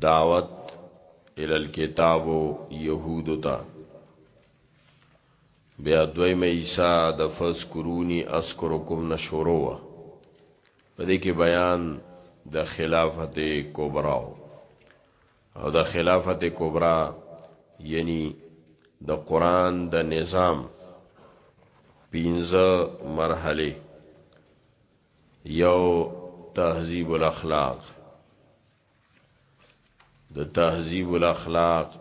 دعوت ال الكتاب يهود تا بیا دوی مې عیسی د فز کرونی اسکرکم نشورو په دې کې بیان د خلافت کبرا او د خلافت کبرا یعنی د قران د نظام پینځه مرحله یو تهذیب الاخلاق د تهذیب الاخلاق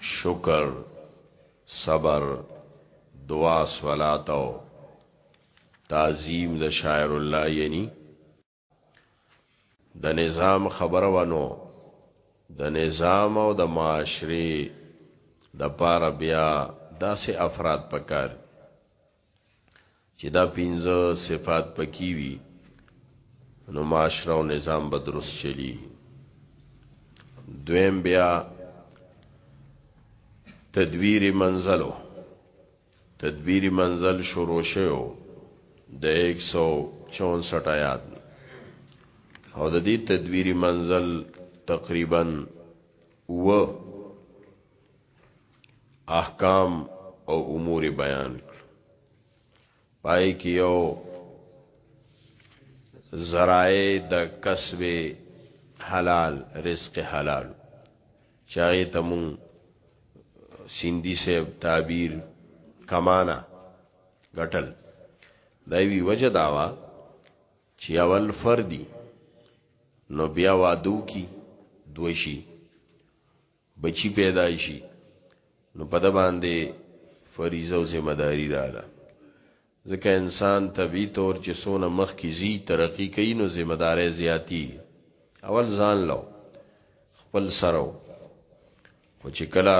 شکر صبر دعا صلات او تعظیم د شاعر الله یعنی د نظام خبره ونو د نظام او د معاشري د پاره بیا داسې افراد پکار چې دا پنځه صفات پکې وي نو معاشره او نظام به درست چلی دویم بیا تدویر منزلو تدبیری منزل شروع شوی و د ایک سو چونسټ آیات او د دې تدبیری منزل تقریبا و احکام او امور بیان کړ پای کې یو ذرائع د کسب حلال رزق حلال چې هغې ته مونږ سیندی صاحب تعبیر کمانا ګټل دایوی وجه داوا چې اول فردی نو بیا وادو کی دوشی بچی پیدا شي نو په د باندې فریضه او ذمہ داری رااله ځکه انسان طبعي طور چې څونه مخکې ځي ترقي کوي نو ذمه دارۍ زیاتیږي اول ځان له خپل سره و خو چې کله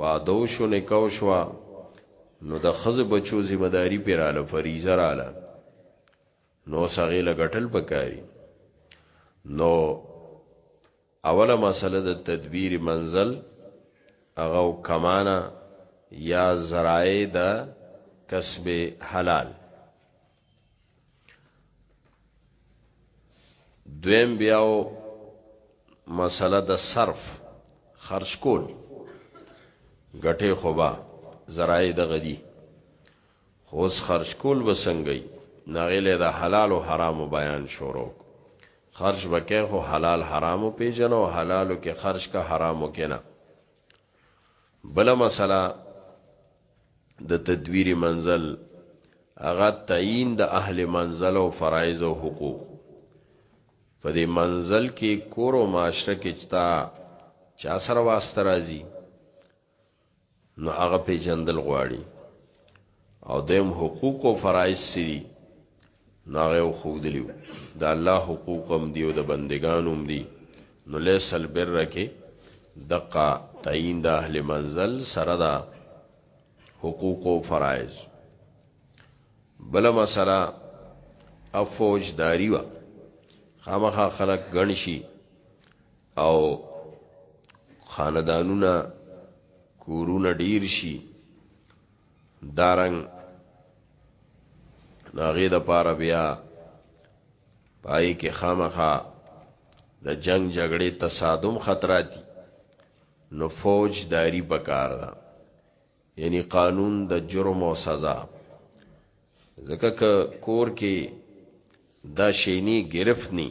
واده وشو نکاح وشوه نو د ښځې بچو ذمه داري پراله فریضه راله نو سغې لګټل پکاري نو اوله مسله د تدبیر منزل هغه کمانه یا ذرایع د کسب حلال دویم بیاو مسله د صرف خرج کول ګټه خوبا ذرایع د غدی خو اوس خرچ کول به څنګه وي نو هغې له یې د حلالو حرامو بیان شروع کړ، خرچ به کوې خو حلال حرام وپېژنه او حلالو کې خرچ کړه حرامو کې نه. بله مسئله د تدویر منزل هغه تعین د اهل منزل او فرایض او حقوق په دې منزل کې کور او معاشره کې چتا چا سره واسطه راځي نو هغه پیجندل غواړي او دیم حقوق او فرایض سری نو هغه خو دلیو دا الله حقوق هم دی او د بندگانو هم دی نو لیسل بر کې دقه تعین د اهل منزل سره دا حقوق او فرایض بل مسله افوج داری وا خامخا خلق غنشي او خاندانونه کورونه ډیر شي دارنګ ناغې د پاره بیا پای کې خامخا د جنگ جګړې تصادم خطراتی نو فوج داری پکار ده یعنی قانون د دا جرم او سزا ځکه کور کې دا شینی گرفت نی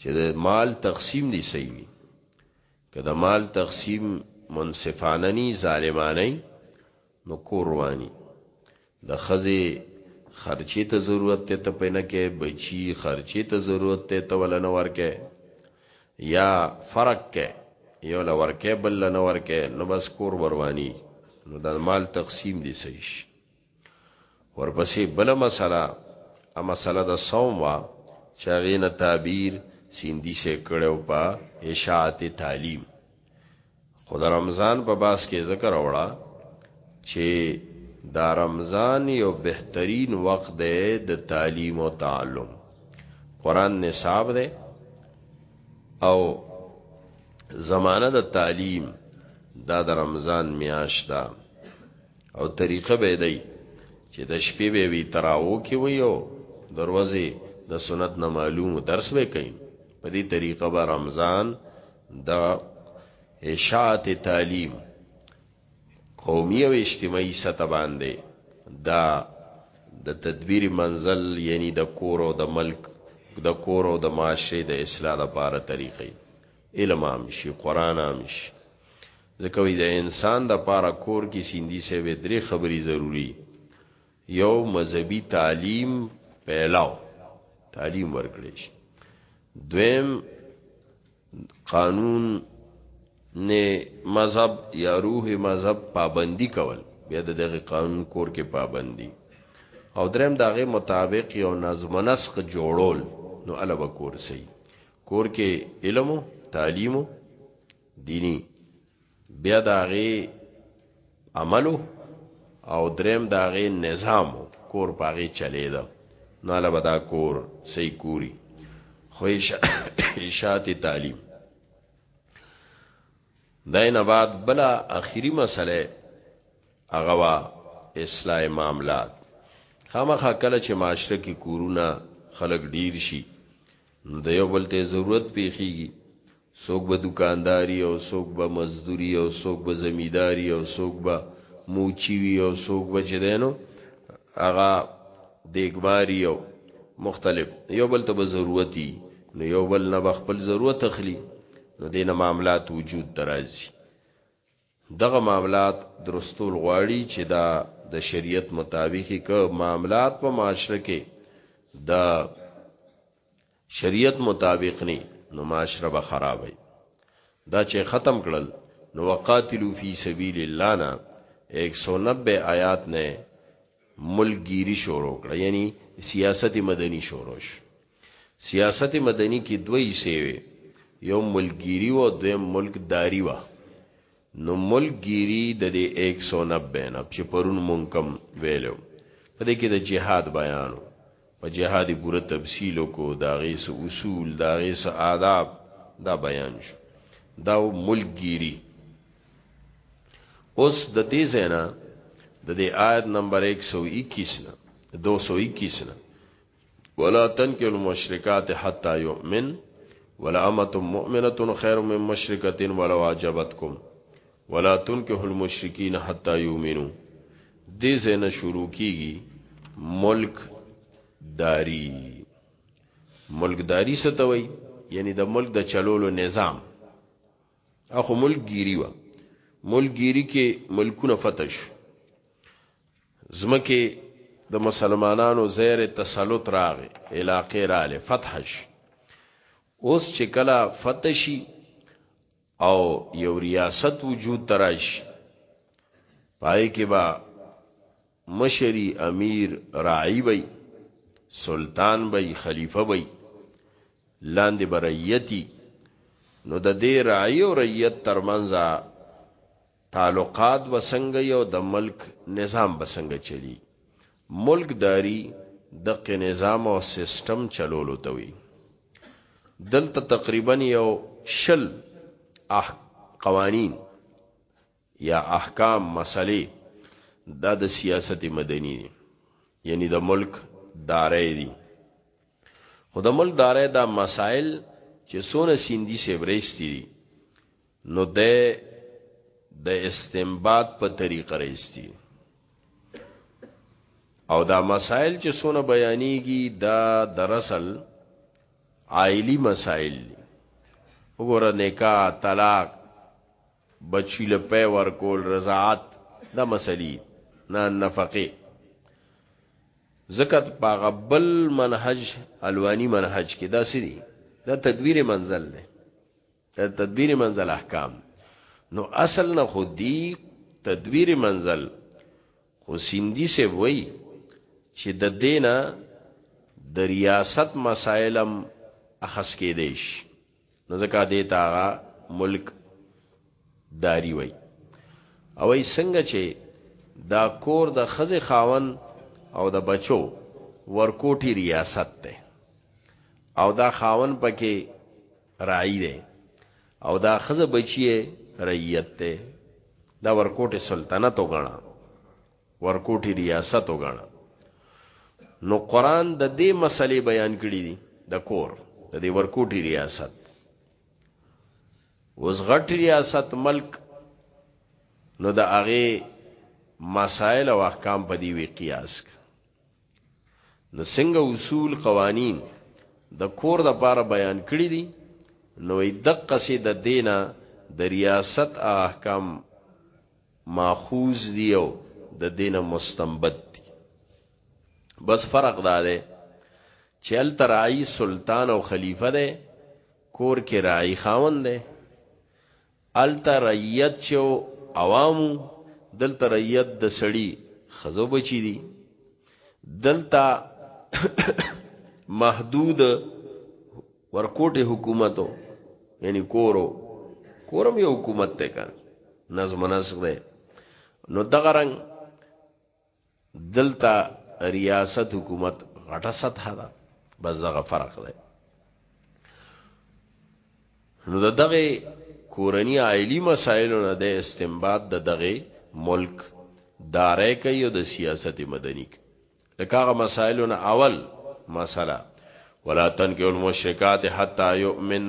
چې د مال تقسیم دی صحیح وي که د مال تقسیم منصفانه ني ظالمانه نو کور رواني د خزه خرچې ته ضرورت ته پنه کې بچي خرچې ته ضرورت ته تولنه ورکه یا فرق کې یو لور کې بل نه ورکه نو بس کور برواني نو د مال تقسیم دي صحیح ورپسې بل مسله ا مسله د صوم وا چاغې نه تعبیر سیندی سے کړو په اشاعت تعلیم خود رمضان په باس کې ذکر اوړه چې دا رمضان یو بهترین وخت دی د تعلیم او تعلم قران نصاب دی او زمانه د تعلیم دا د رمضان میاشت ده او طریقه به دی چې د شپې به وی تراو کې وی او دروازه د سنت نه معلوم درس به کوي په دې طریقه به رمضان د اشاعت تعلیم قومي او اجتماعي سطح باندې دا د تدبیر منزل یعنی د کور او د ملک د کور او د معاشره د اصلاح لپاره طریقې علم عام شي قران عام شي ځکه وایي د انسان د پاره کور کې سیندی صاحب درې خبرې ضروري یو مذهبي تعلیم پیلاو تعلیم ورکړي شي دویم قانون نه مذهب یا روح مذهب پابندی کول بیا د دغه قانون کور کې پابندی او دریم داغه مطابق یو نظم نسق جوړول نو الوب کور سي کور کې علم تعلیم دینی بیا داغه عملو او دریم داغه نظام کور پاغه چلی دا نو علا بدا کور سی کوری خو اشاعت تعلیم داینه بعد بلا اخیری مسله اغوا اصلاح معاملات خامخا کله چې معاشره کې کورونه خلک ډیر شي د یو بل ته ضرورت پیخیږي څوک به دوکانداري او څوک به مزدوري او څوک به زمیداري او څوک به موچي وي او څوک به چې دی نو هغه دیګماري او مختلف یو بل ته به ضرورت وي نو یو بل نه به خپل ضرورت اخلي نو دې نه معاملات وجود ته راځي. دغه معاملات درستول غواړي چې دا د شریعت مطابق که معاملات په معاشره کې د شریعت مطابق نه نو معاشره به خراب وي دا چې ختم کړل نو وقاتلو فی سبیل الله نه 190 آیات نه ملګیری شروع کړ یعنی سیاست مدنی شروع شو سیاست مدنی کی دوه حصې وې، یو ملکګیری و او دویم ملک داری وه. نو ملک ګیری د دې ایک سو نبه نه چې پرون مونږ کوم ویلی و، په دې کې د جهاد بیان و، په جهاد یې پوره تفصیل وکړو، د هغې څه اصول، د هغې څه آداب، دا بیان شو. دا و ملک ګیری. اوس د دې ځای نه د دې آیت نمبر ایک سو اکیس نه، دوه سو اکیس نه، ولا تنکل المشرکات حتا یؤمن ولا امه مؤمنه خیر من مشرکه ولو عجبتکم ولا تنکه المشرکین حتا یؤمنو دې زنه شروع کیږي ملک داری ملکداری ستوي یعنی د ملک د چلولو نظام اخو ملک گیری و ملک گیری کې ملکونه فتش ځمکې د مسلمانانو زیر تسلط راغې علاقې رااله فتح شي اوس چې کله فتح شي او یو ریاست وجود تراش پای کې با مشری امیر راعی بی سلطان بی خلیفه بی لاندې برایتی نو د دې رعی او ریت ترمنځ تعلقات به څنګه وي او د ملک نظام به څنګه چلېږي؟ ملکداري دقه نظام او سیسټم چلولو ته وایي. دلته تقریبا یو شل قوانین یا احکام مسلې دا د سیاست مدني دي یعنی د ملک دارې دي خو د ملک دارې دا مسائل چې سونه سیندي سیبریستی دي نو ده د استنباط په طریقه رئیستی او دا مسائل چې سونه بیانیږي دا دراصل عائلی مسائل وګوره نکاح طلاق بچی له پی ورکول رضاعت دا مسلې نه نفقه زکات باغبل منهج الوانی منهج کې دا سری دا تدویر منزل دی د تدبیر منزل احکام نو اصل نه خو دی تدبیر منزل خو سیندی سے وای چې د دینه د ریاست مسائلم اخس کې دیش نو ځکه دې تاغه ملک داری وای او ای څنګه چې دا کور د خزه خاون او د بچو ورکوټی ریاست ته او دا خاون پکې راعي دی او دا ښځه بچی یې رعیت دی، دا ورکوټې سلطنت وګڼه، ورکوټې ریاست وګڼه. نو قرآن د دې مسلې بیان کړي دي د کور د دې ورکوټي ریاست اوس غټ ریاست ملک نو د هغه مسائل او احکام په دی وی قیاس نو څنګه اصول قوانین د کور د پاره بیان کړی دي نو دقه سي د دینه د ریاست احکام ماخوذ دی او د دینه مستنبت دی بس فرق دا دی چې ال ترعی سلطان او خلیفہ دی کور کې راعی خاوند دی هلته رعیت چې و عوام و، دلته رعیت د سړي ښځه او بچي دي. دلته محدود ورکوټې حکومت و، یعنی کور و، کور هم یو حکومت دی که نه، نظم و نسق دی. نو دغه رنګ دلته ریاست حکومت غټه سطح ده بس دغه فرق ده نو د دغه کورنی عائلی مسائلو نه د استنباط د دغه ملک دارای کوي او د سیاست مدني لکه هغه مسائلو نه اول مسله ولا تنکه المشرکات حتا یؤمن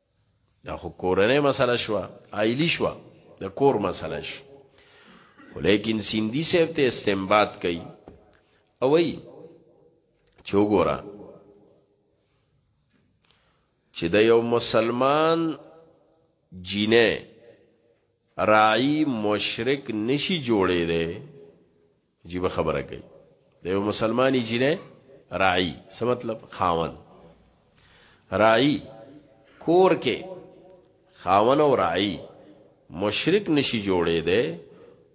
دا خو کورنۍ مسله شو عائلی شو د کور مسله شو ولیکن سیندی صاحب ته استنباط کوي او وی چوغورا چې د یو مسلمان جینه راعی مشرک نشي جوړې ده عجیبه خبره کوي د یو مسلمانې جینې راعي څه مطلب خاون راعي کور کې خاون او راعي مشرک نشي جوړې ده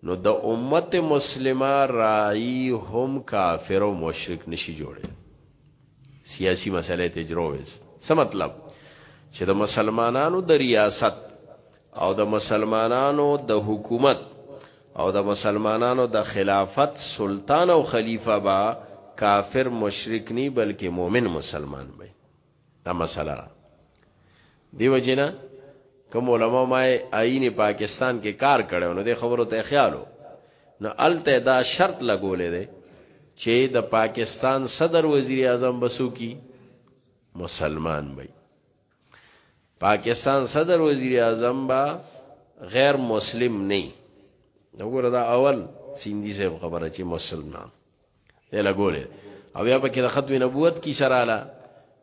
نو د امت مسلمه راعي هم کافر او مشرک نشي جوړې سیاسی مسئله ته جروز څه مطلب چې د مسلمانانو د ریاست او د مسلمانانو د حکومت او د مسلمانانو د خلافت سلطان او خلیفہ با کافر مشرک نی بلکې مؤمن مسلمان وي دا مسله را دیو جنا کوم علما ما آئین پاکستان کې کار کړو نو د خبرو ته خیالو نو الته دا شرط لګولې ده چې د پاکستان صدر وزیر اعظم بسو کی مسلمان وي پاکستان صدر وزیر اعظم با غیر مسلم نه نو ګره دا اول سیندی صاحب خبره چې مسلمان دی لګولې او بیا پکې د ختم نبوت کی سره اله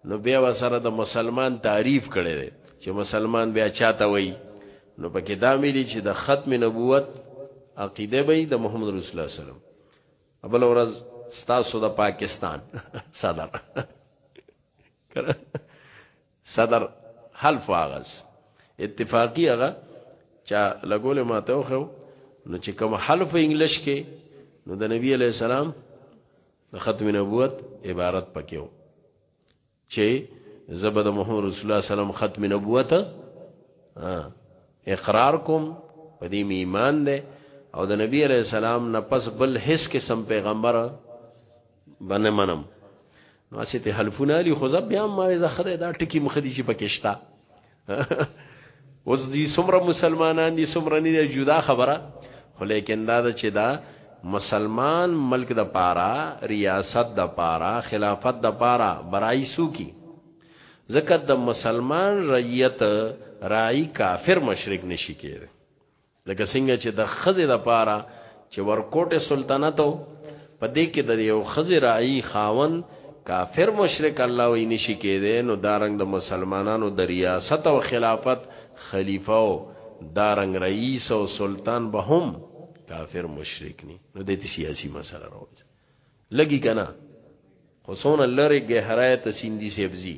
نو بیا وسره د مسلمان تعریف کړي دی چې مسلمان بیا چاته وای نو پکې دا ملي چې د ختم نبوت عقیده به د محمد رسول الله صلی الله علیه وسلم ابل ورځ ستاسو د پاکستان صدر صدر حلف واغس اتفاقی هغه چا لګول ما ته خو نو چې کوم حلف انګلیش کې نو د نبی علی السلام د ختم نبوت عبارت پکېو چې زبد محمد رسول الله سلام ختم نبوت اقرار کوم په دې ایمان ده او د نبی علی السلام نه پس بل هیڅ قسم پیغمبر بنه منم نو اسې ته حلفونه علی خو زب بیا ما زه خدای دا ټکی مخدي چې پکشتا اوس دي سمره مسلمانان دي سمره نه دي جدا خبره خو لیکن دا چې دا مسلمان ملک د پارا ریاست د پارا خلافت د پارا برایسو کی زکه د مسلمان رعیت رای کافر مشرک نشی کېږي لکه څنګه چې د خزې د پاره چې ورکوټه سلطنت او په دې کې د یو خزې راعي خاون کافر مشرک الله وی نشي کېده نو دارنګ د مسلمانانو د ریاست او خلافت خلیفہ او دارنګ رئیس او سلطان به هم کافر مشرک ني نو د سیاسي مسله راوځي لګي کنه خو سونه لری گہرای ته سیندی سبزی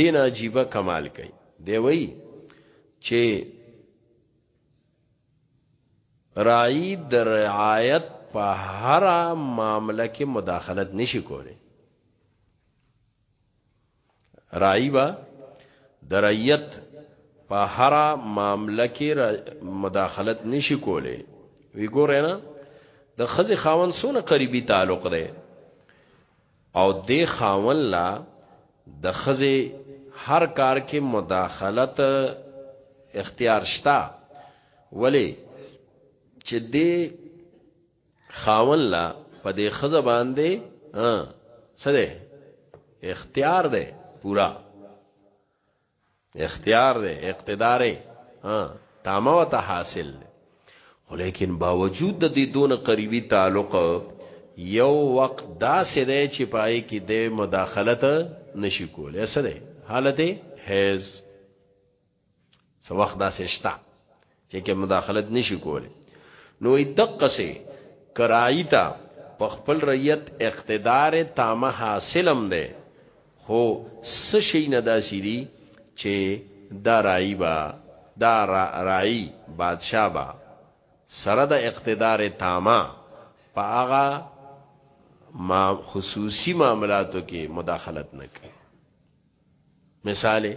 دین عجیبه کمال کوي دی وی چې راعی د رعایت په هر معاملې کې مداخلت نشي کولی راعی با د رعیت په هر معاملې کې مداخلت نشي کولی وی ګورئ نه د خزي خاون سونه قریبي تعلق دی او دې خاون لا د خزه هر کار کې مداخلت اختیار شتا ولی چې دې خاون لا په دې خزه باندې ها څه ده اختیار ده پورا اختیار دی اقتدار ها تامه وته حاصل دی خو لیکن باوجود د دې دون قریبي تعلق یو وخت دا سده چې پای کې د مداخلت نشي کولای سره حالت هیز سو وخت دا سشتا چې کې مداخلت نشي کولی نو دقه سي کرای تا په خپل ریت اقتدار تامه حاصلم ده هو سشي نه داسي دي چې دا رای با دا رای بادشاہ با سره د اقتدار تامه په هغه ما خصوصي معاملاتو کې مداخلت نه کوي مثال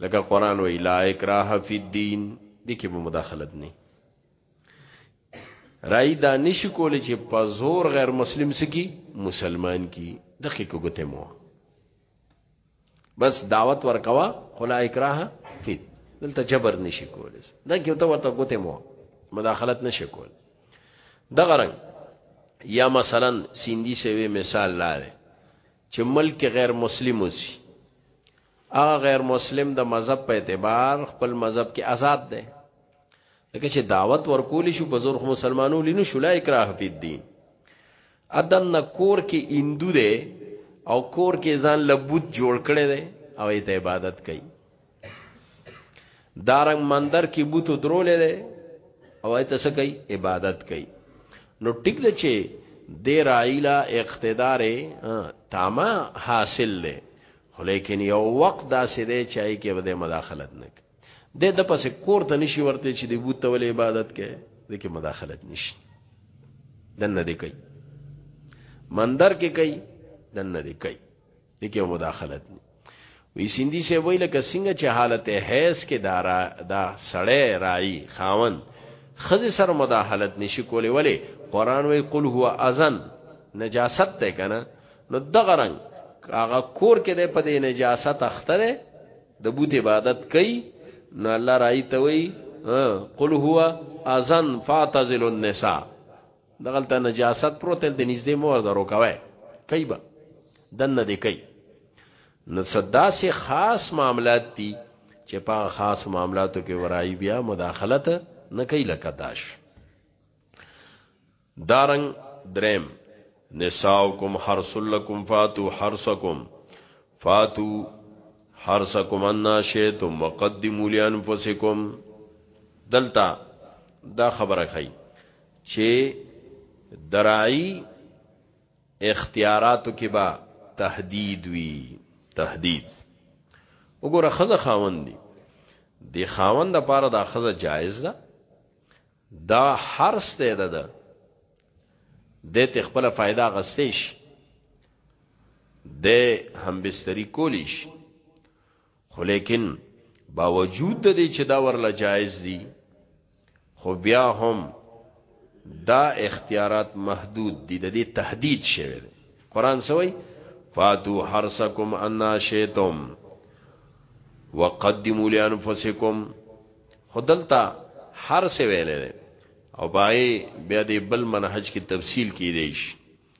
لکه قران وی لا اکراه فی الدین دې کې به مداخلت نه رای دا نشي کول چې په زور غیر مسلم سکی مسلمان کی دغه کو ګته مو بس دعوت ورکوا خلا اکراه فی دلته جبر نشي کول دا کې ته ورته ګته مو مداخلت نشي کول دغه رنګ یا مثلا سیندی سوی مثال لاره چې ملک کې غیر مسلم وسی هغه غیر مسلم د مذهب په اعتبار خپل مذهب کې آزاد دی لکه چې دعوت ورکول شو په زور مسلمانو لینو شولا اکراه فی الدین ادن کور کې هندو دی او کور کې ځان لبوت جوړ کړي دی او ایت عبادت کوي دارنګ مندر کې بوتو درولې ده او ایت څه کوي عبادت کوي نو ټیک ده چې د رایلا اقتدار تاما حاصل لې خو لیکن یو وخت داسې دی چې ای کې بده مداخلت نه د د پس کور ته نشي ورته چې د بوت ول عبادت کوي د کې مداخلت نشي دنه دی کوي مندر کې کوي دنه دی کوي دغه یو مداخلت نه وی سیندی سی وی لکه څنګه چې حالت حیث کې دارا دا سړی راعي خاون خزه سر مداخلت نشي کولی ولی قران وی قل هو اذن نجاست ته کنه نو دغه رنگ هغه کور کې د پدې نجاست اخته ده د بوت عبادت کوي نو الله راي ته وي قل هو اذن فاعتزل النساء دغلته نجاست پروت د نږدې مور درو کوي کوي به دنه دی کوي نو صدا سي خاص معاملات دي چې په خاص معاملاتو کې ورای بیا مداخلت نه کوي لکه داش دارنګ دریم نساؤکم حرس لکم فاتو حرسکم فاتو حرسکم انا شیتم وقدمو لانفسکم دلتا دا خبره خی چې دراعي اختیاراتو کې با تهدید وی تهدید وګوره خزه خاوند دی د خاوند لپاره دا خزه جایز ده دا هر څه ده ده د ته خپل फायदा غستېش د هم بستری کولیش خو لیکن باوجود د دې چې دا ورله جایز دي خو بیا هم دا اختیارات محدود دي د دې تهدید شوی دی قران سوی فاتو حرسکم ان شیتم وقدموا لانفسکم خدلتا حرس ویلې او بای بیا دې بل منهج کې تفصیل کې دیش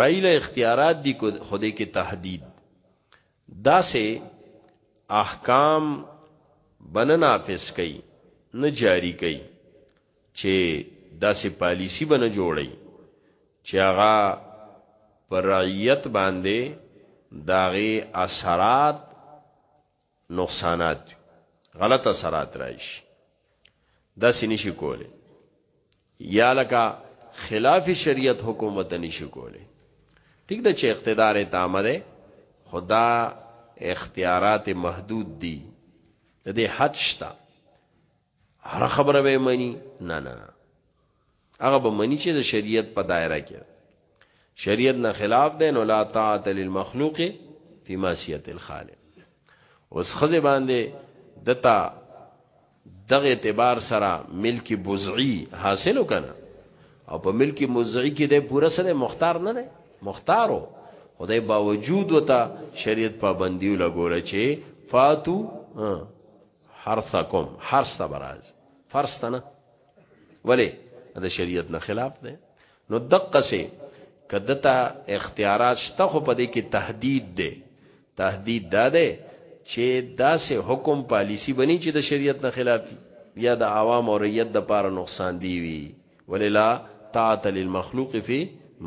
رای له اختیارات دي خو دې کې تهدید داسې احکام بنه نافذ کوي نه جاری کوي چې داسې پالیسی بنه جوړي چې هغه پر رعیت باندې داغه اثرات نقصانات دی غلط اثرات راشي دا سې نشي کولی یا لکه خلاف شریعت حکومت نشي کولی ټیک ده چې اقتدار تامه ده خدا اختیارات محدود دي د دې حد شته هر خبره به مني نه نه هغه به مني چې د شریعت په دایره کې شریعت نه خلاف دی نو لا طاعت للمخلوق فی معصیت الخالق اوس خزه باندې دتا دغه اعتبار سره ملکی بوزعی حاصل وکنه او په ملکی بوزعی کې د پوره سره مختار نه دی مختارو خدای باوجود وتا شریعت پابندیو لګول چې فاتو حرثکم حرث ته برازي فرض ته نه ولی د شریعت نه خلاف ده نو دقه سي کدتا اختیارات شته خو په دې کې تهدید ده تهدید دا ده چې دا سه حکم پالیسی بنی چې د شریعت نه خلاف یا د عوام او ریت د پاره نقصان دی وی وللا طاعت للمخلوق فی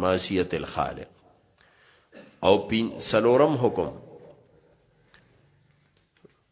معصیت الخالق او پین سلورم حکم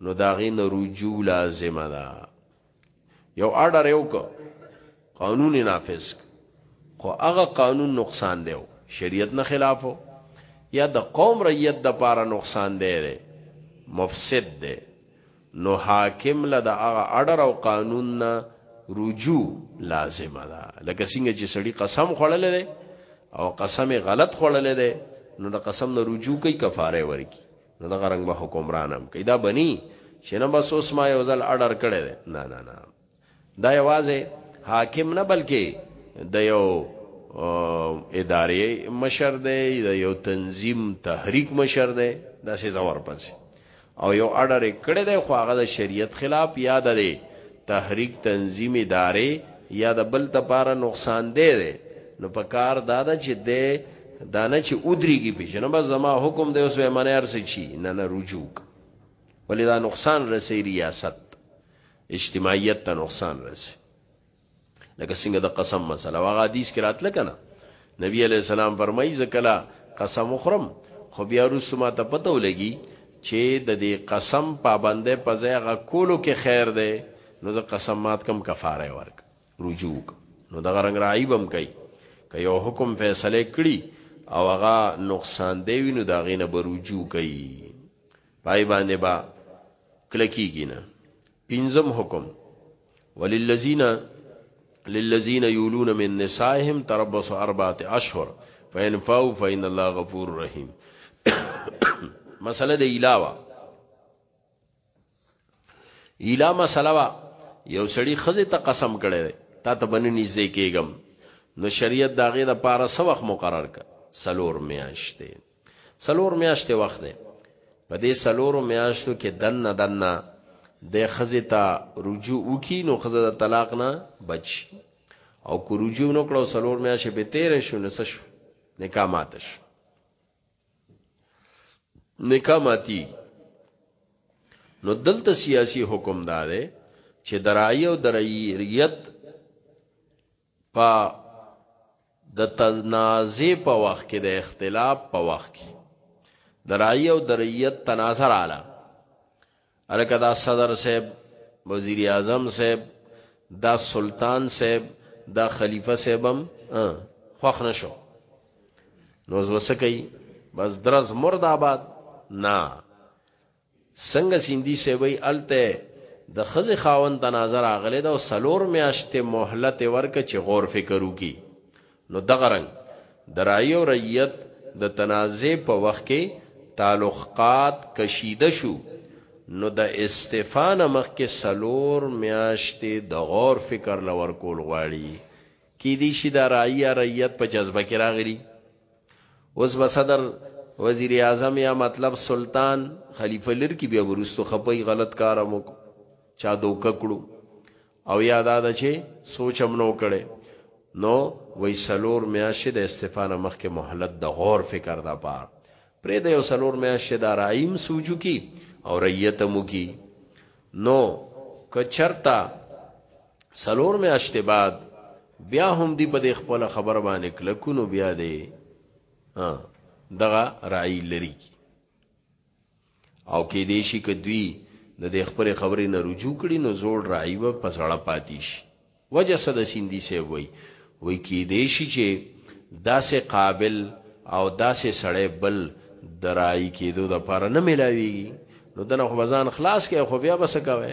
نو د هغې نه رجوع لازمه ده یو آرډر یې وکړ قانون یې نافذ کړ خو هغه قانون نقصان دی شریعت نه خلاف و یا د قوم رعیت د پاره نقصان دی دی مفسد دی نو حاکم له د هغه آرډر او قانون نه رجوع لازمه ده لکه څنګه چې سړی قسم خوړل دی او قسم غلط خوړل دی نو د قسم نه رجوع کوي کفاره ورکي نو دغه رنګ به حکمران هم کوي دا بني چې نه بس اوس ما یو ځل اډر کړی دی نه نه نه دا یوازې حاکم نه بلکې د یو ادارې مشر دی د یو تنظیم تحریک مشر دی دا سه زور پس او یو اډر کړی دی خو هغه د شریعت خلاف یاد دی تحریک تنظیم ادارې یا د بل لپاره نقصان دی دی نو په کار دا ده چې د دانه چې ودریږي په جنب زما حکم دی اوس به منه ارسه چی نه نه رجوع ولې دا نقصان رسي ریاست اجتماعیت ته نقصان رسي لکه څنګه د قسم مسله واغ حدیث کې راتله کنه نبی علی السلام فرمایي زکلا قسم خورم خو بیا رسو ما ته پته ولګي چې د دې قسم پابندې په ځای غ کولو کې خیر دی نو د قسم مات کم کفاره ورک رجوع نو دغه رنگ رعیب هم کوي که یو حکم فیصله کړي او هغه نقصان دی وینو دا غینه به رجوع کوي پای باندې با کلکیږي نه پنځم حکم وللذین للذین یولون من نسائهم تربص اربعه اشهر فإن فاو فإن الله غفور رحیم مسله د علاوه اله مسله وا یو سړی خزه ته قسم کړي تا ته بنه نږدې کېګم نو شریعت داغه د پاره سوخ مقرر ک سلور میاشتې څلور میاشتې وخت دی په دې څلور میاشتو کې دنه دنه د خزه ته رجوع وکي نو خزه د طلاق نه بچ او کو رجوع نو کړو څلور میاشتې به تیر شو نو شو نکاح ماتش نکاح ماتی نو دلته سیاسی حکم داده چې درایي او دراییت په د تنازع په وخت کې د اختلاف په وخت کې د رای او د ریت تنازع رااله الکه دا صدر صاحب وزیر اعظم صاحب دا سلطان صاحب دا خلیفہ صاحبم خوخ نشو نو وسکی بس درز مرد آباد نه څنګه سیندی صاحب وی هلته د ښځې خاوند ته نظر راغلی ده او څلور میاشتې مهلت یې ورکړ چې غور فکر وکړي نو دغه رنګ د رعیې او رعیت د تنازع په وخت کې تعلقات کشیده شو نو د استعفا نه مخکې څلور میاشتې د غور فکر له ورکول غواړي کیدی شي د رعیه رعیت په جذبه کې راغلي اوس به صدر وزیر اعظم یا مطلب سلطان خلیفه لر کی بیا ورستو خپي غلط کار مو چا دوک کړو او یا دا د چې سوچ هم نو کړي نو وای سلور میاشې د استفانه مخکې مهلت د غور فکر د پار پرې د یو سلور میاشې د رایم سوچو کی او ریته مو کی نو که چرتا سلور میاشتې بعد بیا هم دی په دې خپل خبر باندې کلکونو بیا دی ها دغه رای لري او کې دې شي ک دوی د دې خپل خبرې نه رجوع کړي نو زوړ رای و پسړه پاتې شي وجه صد سیندی سی وای وای کې دې شي چې داسې قابل او داسې سړی بل درای کېدو د پاره نه ملاويږي نو دنه خو ځان خلاص کې خو بیا بس کوي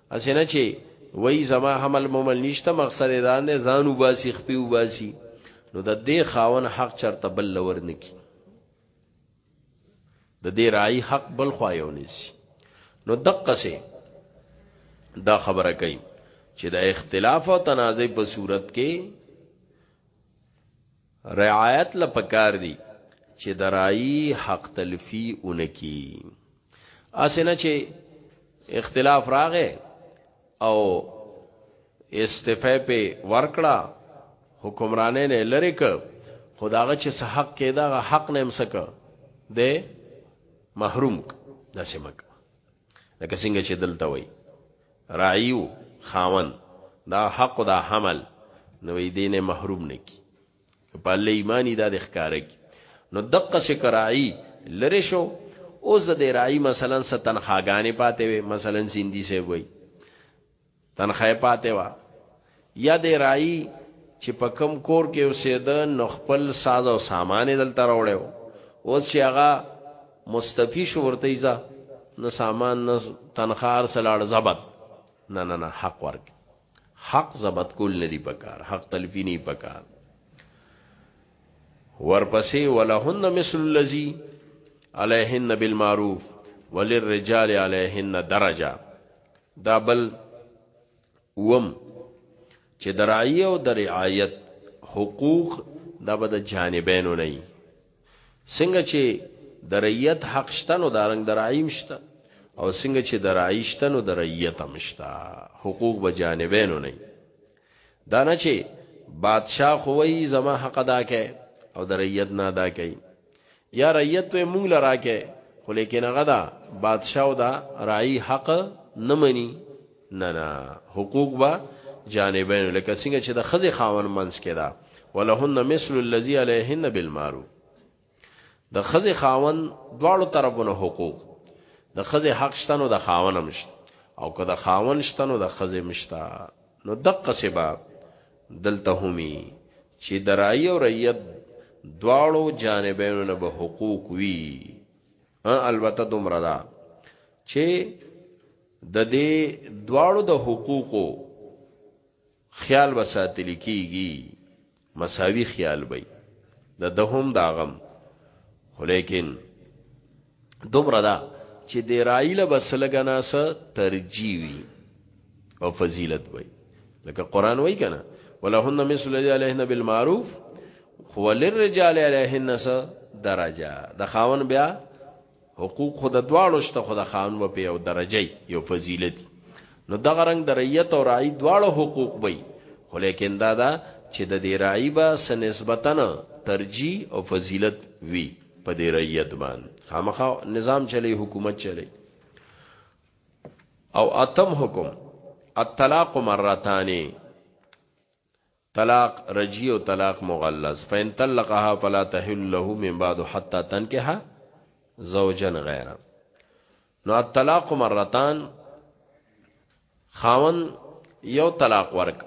اسنه چې وای زما حمل ممل نشته مقصد دا نه ځان وباسي خپي وباسي نو د دې خاون حق چرته بل لور نه کی د دې رای حق بل خو یو نسی نو دقه سه دا خبره کوي چې د اختلاف او تنازع په صورت کې رعایت له پکار دي چې د رایي حق تلفي اونه کی اسنه چې اختلاف راغې او استفه په ورکړه حکمرانې نه لری ک خداغه چې صح حق کې دا حق نه مسک ده محروم د سمک لکه څنګه چې دلته وای راعیو خاون دا حق دا حمل نو دینه محروم نه کی په الله ایمانی دا د ښکار کی نو دقه شکرائی لری شو او زده رائی مثلا ستنخواګانې پاتې وي مثلا زیندی سه وي تنخوا یې پاتې وه. یا دې رایي چې په کوم کور کې اوسېده نو خپل ساز او سامان یې دلته راوړی و. اوس چې هغه مستعفي شو ورته یې ځه نه سامان نه تنخوا هر څه لاړ ضبط نه نه نه حق ورکړي. حق ضبط کول نه دي پکار حق تلفي نه پکار ورپسې ولهن مثل الذي عليهن بالمعروف وللرجال عليهن درجه دا بل وم چې د رعیه او د رعایت حقوق دا به د جانبینو نه وي څنګه چې د رعیت حق شته نو د رنګ د رعیم شته او څنګه چې د رعی شته نو د رعیت هم شته حقوق به جانبینو نه وي دا نه چې بادشاہ خو وی زما حق ادا کړي او د رعیت نه ادا کړي یا رعیت ته مونږ لرا کړي خو لیکن هغه دا بادشاہ او دا رعی حق نه مني نه نه حقوق با جانبین لکه څنګه چې د خزي خاون منس کړه ولهن مثل الذي عليهن بالمعروف د خزه خاون دواړو طرفونو حقوق د خزه حق شته نو د خاون هم شته او که د خاون شته نو د خزه هم شته نو دقه سبا دلته همي چې د رای او ریت دواړو جانبینو نه به حقوق وي البته دومره ده چې د دې دواړو د حقوقو خیال به ساتل کیږي مساوي خیال به د دهم داغم خو لیکن دومره دا چې د رایل بس لګنا س ترجیوي او فضیلت وي لکه قران وای کنه ولهن مثل الذي عليهن بالمعروف وللرجال عليهن درجه د خاون بیا حقوق خود دواړو شته خود خان و په او درجه یو فضیلت نو دغه رنگ د رعیت او رعی دواړو حقوق وي خو لیکن دا دا چې د دې رعی به سنسبتن ترجیح او فضیلت وي په دې رعیت باندې خامخا نظام چلی حکومت چلی او اتم حکم الطلاق مرتان طلاق رجی او طلاق مغلظ فان طلقها فلا تحل له من بعد حتى تنكح زوجا غيره نو الطلاق مرتان خاون یو طلاق ورک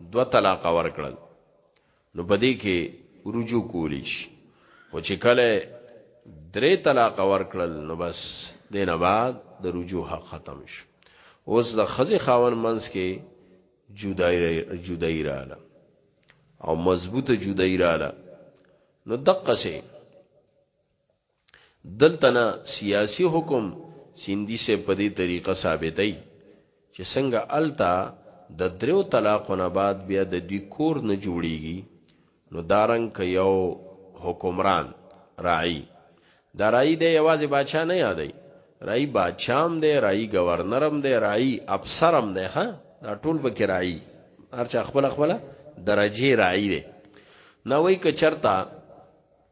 دو طلاق ورکړل نو بدی کې رجوع کولی شي خو چې کله درې طلاق ورکړل نو بس دینه بعد د رجوع حق ختم شو اوس د خزي خاون منس کې جدايي رااله او مضبوطه جدايي رااله نو دقه سي دلتنا سیاسی حکم سیندی سے په دې طریقه ثابتای چې څنګه التا د دریو طلاقونو بعد بیا د دوی کور نه جوړیږي نو دا رنګ که یو حکمران، راعي، دا راعي دی یوازې بادشاه نه یادوي، راعي بادشاه هم دی، راعي ګورنر هم دی، راعي افسر هم دی، ښه دا ټول په کې راعي هر چا خپله خپله درجه راعي دی. نه وایي که چېرته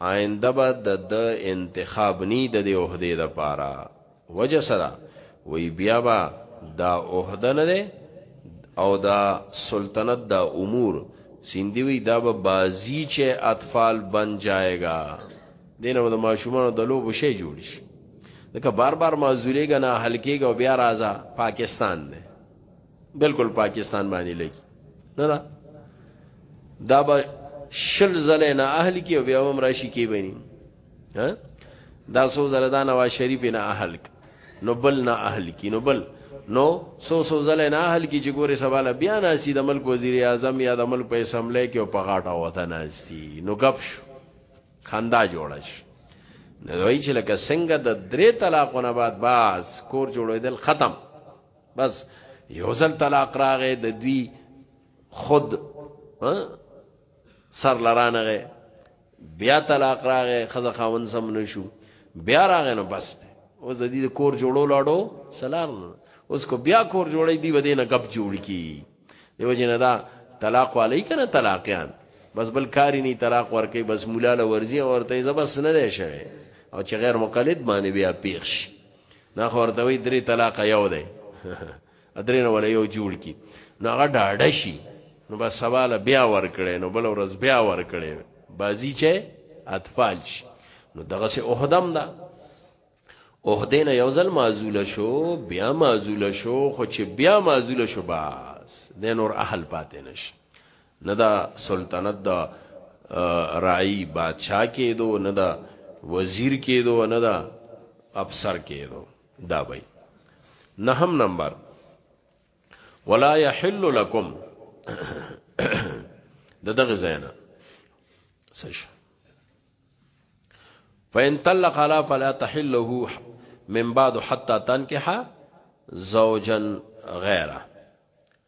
آینده به د ده انتخاب نی د دې عهدې د پاره وجه سره وی بیا به دا عهده نه ده او دا سلطنت دا امور سیندی وی دا به بازی چې اطفال بن جایگا دینه د ماشومان د لوب شی جوړ شي دغه بار بار معذوریګا نه حلقېګا بیا راځه پاکستان نه بالکل پاکستان باندې لګي نه دا دا به شل زله نه اهل کې او بیا هم راشي کې بني ها دا سو زله دا نواز شریف نه اهل نو بل نه اهل کې نو بل نو سو سو زله نه اهل کې چې ګوره سوال بیا ناسي د ملک وزیر اعظم یا د ملک په اسمبلی کې او په غاټه وته ناسي نو غف شو خندا جوړه شي نو وای چې لکه څنګه د درې طلاقونه بعد باز کور جوړېدل ختم بس یو ځل طلاق راغې د دوی خود سر لرانغه بیا طلاق راغې خزه خاون سم نشو بیا راغې نو بس ته او زدي کور جوړو لاړو سلار اوس کو بیا کور جوړې دی ودینه غب جوړ کی دیو جن دا طلاق والی کنه طلاقیان بس بل کاری نه طلاق ورکې بس مولاله ورزي او ورته زبس نه دی شوی او چې غیر مقلد باندې بیا پیښ شي دا خو ورته وی درې طلاق یو دی درې نه ولا یو جوړ کی نو هغه ډاډه شي نو بس سوال بیا ور کړي نو بل ورځ بیا ور کړي بازی چې اطفال شي نو دغه سه اوهدم دا اوهدین یو ځل معزول شو بیا معزول شو خو چې بیا معزول شو بس د نور اهل پاتې نش نه د سلطنت د رعی بادشاہ کېدو نه د وزیر کېدو نه د افسر کېدو دا به نهم نمبر ولا يحل لكم د دغه زینا سش فإن طلق لا فلا تحله من بعد حتى تنكح زوجا غیره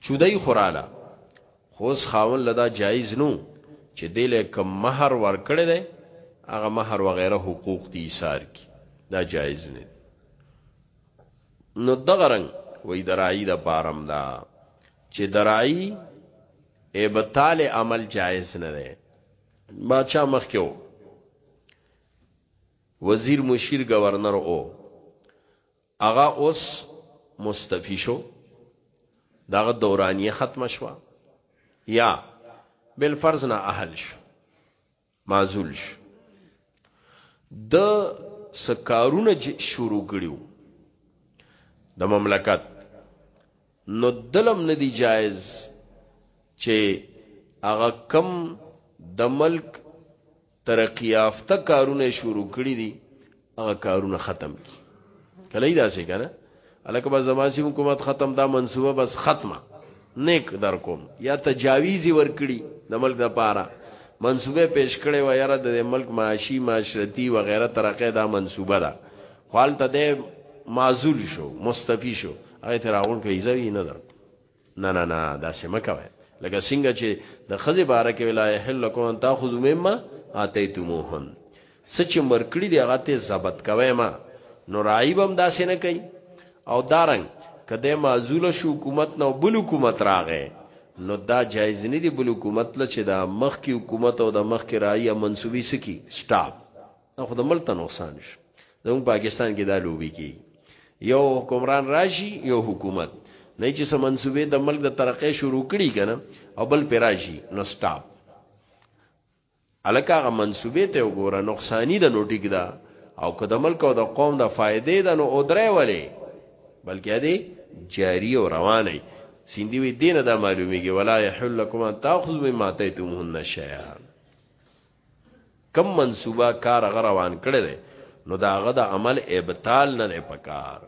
چودای خوراله خوس خاون لدا جایز نو چې دله کم مہر ورکړی دی هغه مہر وغیرہ حقوق دی ایثار کی دا جایز نه نو دغه رنگ وې درای د بارم دا چې درای ابطال عمل جایز نه دی بادشاہ مخ کېو وزیر مشیر گورنر او هغه اوس مستفی شو دغه دورانیه ختم شوه یا بل فرض نه اهل شو معزول شو د سکارونه شروع کړیو د مملکت نو دلم ندی جایز چې هغه کم د ملک ترقی یافته کارونه شروع کړی دي هغه کارونه ختم کی کله دا څه کنه الکه با زماسي حکومت ختم دا منصوبه بس ختمه نیک در کوم یا تجاویزی ورکړي د ملک د پاره منصوبه پیش کړي و یاره د ملک معاشي معاشرتی و غیره ترقه دا منصوبه ده خپل ته د معزول شو مستفی شو هغه تراون کوي ځوی نه در نه نه نه دا سم کوي لکه څنګه چې د خزي باره کې ولا يحل لكم ان تاخذوا مما اتيتموهن سچ مرکړي دی هغه ته ضبط کوي ما نو رايب هم داسې نه کوي او دارنګ کده معزول شو حکومت نو بل حکومت راغې نو دا جایز نه دی بل حکومت لچ دا مخ کی حکومت او د مخ کی رایه منسوبي سکی سټاپ دا خو د ملک ته نقصان شي زموږ پاکستان کې دا لوبي کی یو حکمران راشي یو حکومت نه چې سم منسوبې د ملک د ترقې شروع کړي کنه او بل پر راشي نو سټاپ الکه غ منسوبې ته وګوره نقصانی د نوټیک دا او که د ملک او د قوم د فائدې د نو اودرې ولې بلکې دې جاری او روانه سیندی وی دینه دا معلومیږي ولا یحل لكم ان تاخذوا مما اتیتمهن شیئا کم منصوبه کار غ روان کړی دی نو دا غ د عمل ابطال نه دی پکار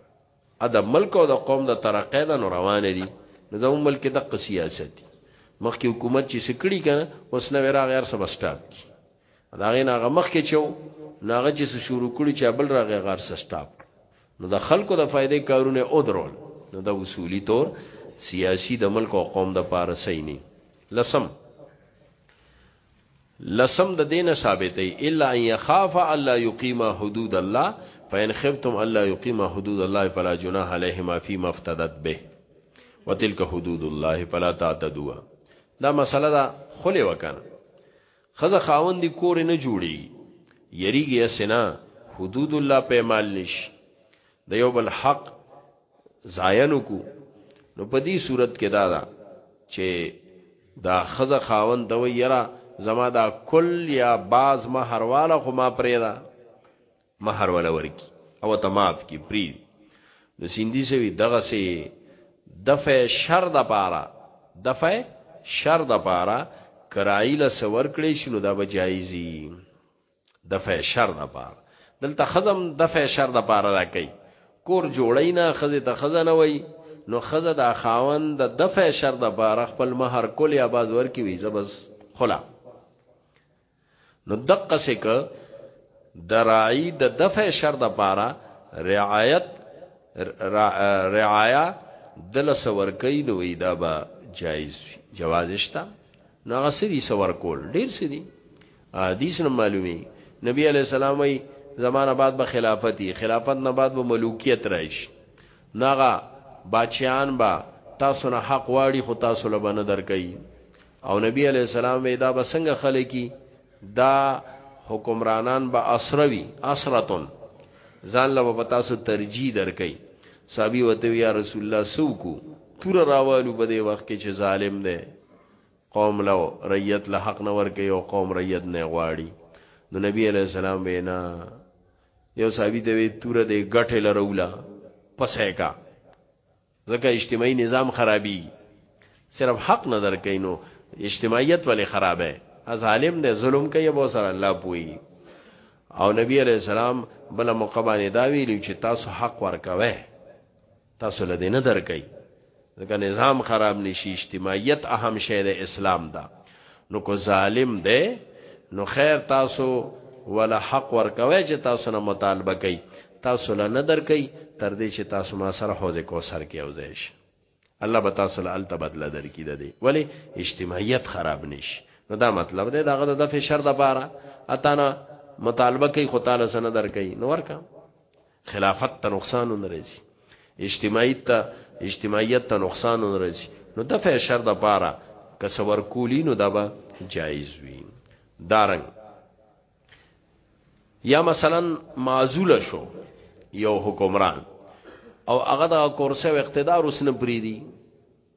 ا د ملک او د قوم د ترقې د نو روان دي نو زمو ملک د سیاست مخکې حکومت چې سکړي کنه اوس نو راغ یار سب سٹاپ کی دا غي نه غمخ کې چو ناغه چې شروع کړي چې بل راغ غار سټاپ نو د خلکو د فائدې کارونه او درول نو د اصولي تور سیاسی د ملک او قوم د پارسې نه لسم لسم د دین ثابتې الا ان يخاف الا يقيم حدود الله فان خفتم الا يقيم حدود الله فلا جناح عليهما فيما افتدت به وتلك حدود الله فلا تعتدوا دا مسله دا خله وکنه خزه خاوندې کور نه جوړي یریږي اسنا حدود الله په مال نش د یو بل حق زاینو کو نو په دې صورت کې دا دا چې دا خزه خاون ته ویرا زما دا کل یا باز مہر والا خو ما پرې دا مہر ولا ورکی او ته معاف کی پری نو سیندی سوی دغه سي دفع شر د پاره دفع شر د پاره کرایله سور کړی شنو دا بجایزی دفع شر د پاره دلته خزم دفع شر د پاره راکې کور جوړی نه خزه ته خزه نه وای نو خزه د خاوند د دفع شر د پاره خپل مہر کول یا باز ور کی وی زبس خلا نو دقه سک دراعی د دفع شر د پاره رعایت رعایا دل سور کوي نو دا به جایز جوازشتا نو غسری سور کول ډیر سری حدیث نه معلومی نبی علیہ السلام وی زمانه بعد به خلافتی خلافت نه بعد به ملوکیت راشي ناغه بادشاہان با تاسو نه حق واړي خو تاسو له بنه درکې او نبی علیہ السلام وی دا بسنګ خلکی دا حکمرانان به اسروي اسرتن ځان له په تاسو ترجیح درکې صحابي وته یا رسول الله سوکو تور راوالو په دې وخت کې چې ظالم دی قوم له رعیت له حق نه ورکوي او قوم رعیت نه غواړي نو نبی علیه السلام وی نه یو صحابي ته وی توره دی ګټه لرولا پسې کا ځکه اجتماعي نظام خرابي صرف حق نه درکې نو اجتماعیت ولې خرابه از عالم دی ظلم کوي به سره الله پوي او نبی علیہ السلام بل مقبانه دا ویلو چې تاسو حق ورکوي تاسو له دې نه درکې ځکه نظام خراب نشي اجتماعیت اهم شی د اسلام دا نو کو ظالم دی نو خیر تاسو ولا حق ورکوي چې تاسو نه مطالبه کوي تاسو له نه درکې تر دې چې تاسو ما سره حوزه کو سر کې اوځي شي الله به تاسو له الته بدله درکې ده دی ولی اجتماعیت خراب نشي نو دا مطلب دی داغه د دفع شر د پاره اتانا مطالبه کوي خو تعالی سره درکې نو ورکه خلافت ته نقصان ونه رسي اجتماعیت ته اجتماعیت ته نقصان ونه رسي نو د فشر د پاره که سور کولی نو دا به جایز وي دارنګ یا مثلا معزول شو یو حکمران او هغه د کورسه اقتدار وسنه پریدي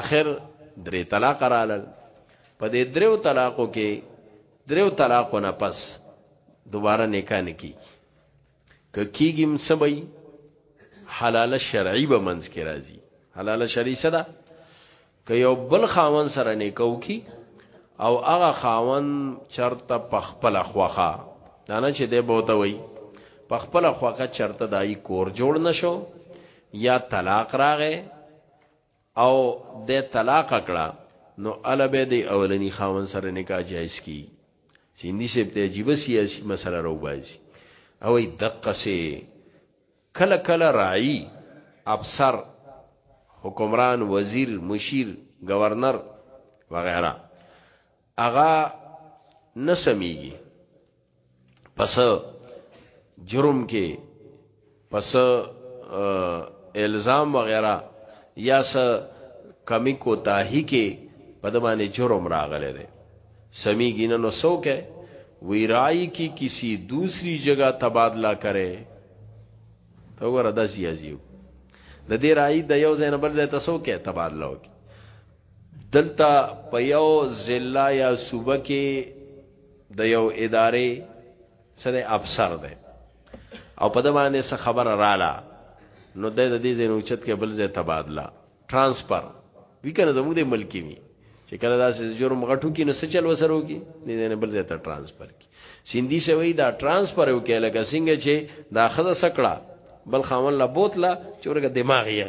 اخر درې طلاق رالل په دې دریو طلاقو کې دریو طلاقو نه پس دوباره نکاح نه کیږي که کیږي سبي حلاله شرعي به منځ کې راځي حلاله شرعي څه ده که یو بل خاون سره نکاو کی او هغه خاون چرته پخپل خوخه دانه چې دی بوته وي پخپل خوخه چرته دای کور جوړ نشو یا طلاق راغې او د طلاق کړه نو ال به د اولنی خاون سره نکاح جایز کی سیندی سیب ته عجیب سیاسی مسله راو بازی او دقه سه کله کله راعی افسر حکمران وزیر مشیر گورنر وغیرہ هغه نه سميږي پس جرم کې پس الزام وغیرہ یا س کمی کو تاهی کې په دمانه جرم راغله ده سمی گینه نو سو کې وی رای کی کسی دوسری جگہ تبادلہ کرے تو ګره د سیاسیو د دې رای د یو ځای نه بل ځای تاسو کې تبادلہ وکړي دلته په یو ضلع یا صوبه کې د یو ادارې سره افسر دی او په د باندې څه خبره رااله نو د دې زینو چت کې بل ځای تبادله ترانسفر وی کنه زموږ د ملکی وی چې کله داسې جرم غټو کې نو سچل وسرو کې دې نه بل ځای ته ترانسفر کی سیندی سوي دا ترانسفر یو کې لکه څنګه چې دا خزه سکړه بل خاون لا بوتله چې ورګه دماغ یې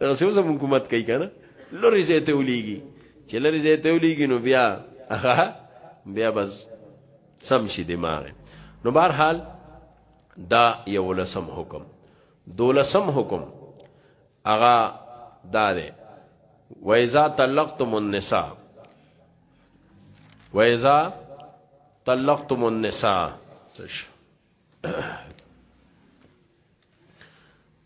دا څه زموږ حکومت کوي کنه لوري زه ته ولېږي چې لوري زه ته ولېږي نو بیا هغه بیا بس سم شي دماغ نو بهر حال دا یو لسم حکم دولسم حکم اغا دا ده وایذا طلقتم النساء وایذا طلقتم النساء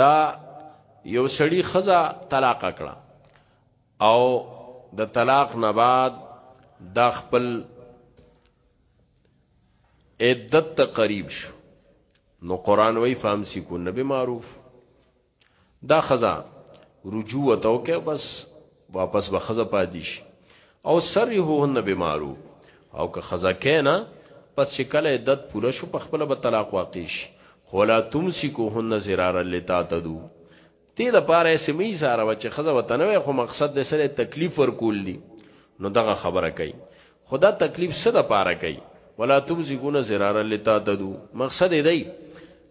دا یو سړی خزا طلاق کړه او د طلاق نه بعد دا خپل عدت ته قریب شو نو قران وای فامسی کو نبی معروف دا خزا رجوع وتو کې بس واپس به خزه پاتې شي او سرهوهن بمعروف او که خزه کینا پس چې کله عدت پوره شو په خپل به طلاق واقع شي خلا تمسکوهن زرارا لتاتدو دې د پاره سمې ساره و چې خزه وطن وي خو مقصد د سره تکلیف ورکول دي نو دغه خبره کوي خدا تکلیف څه د پاره کوي ولا تمزقون زرارا لتعتدوا مقصد دی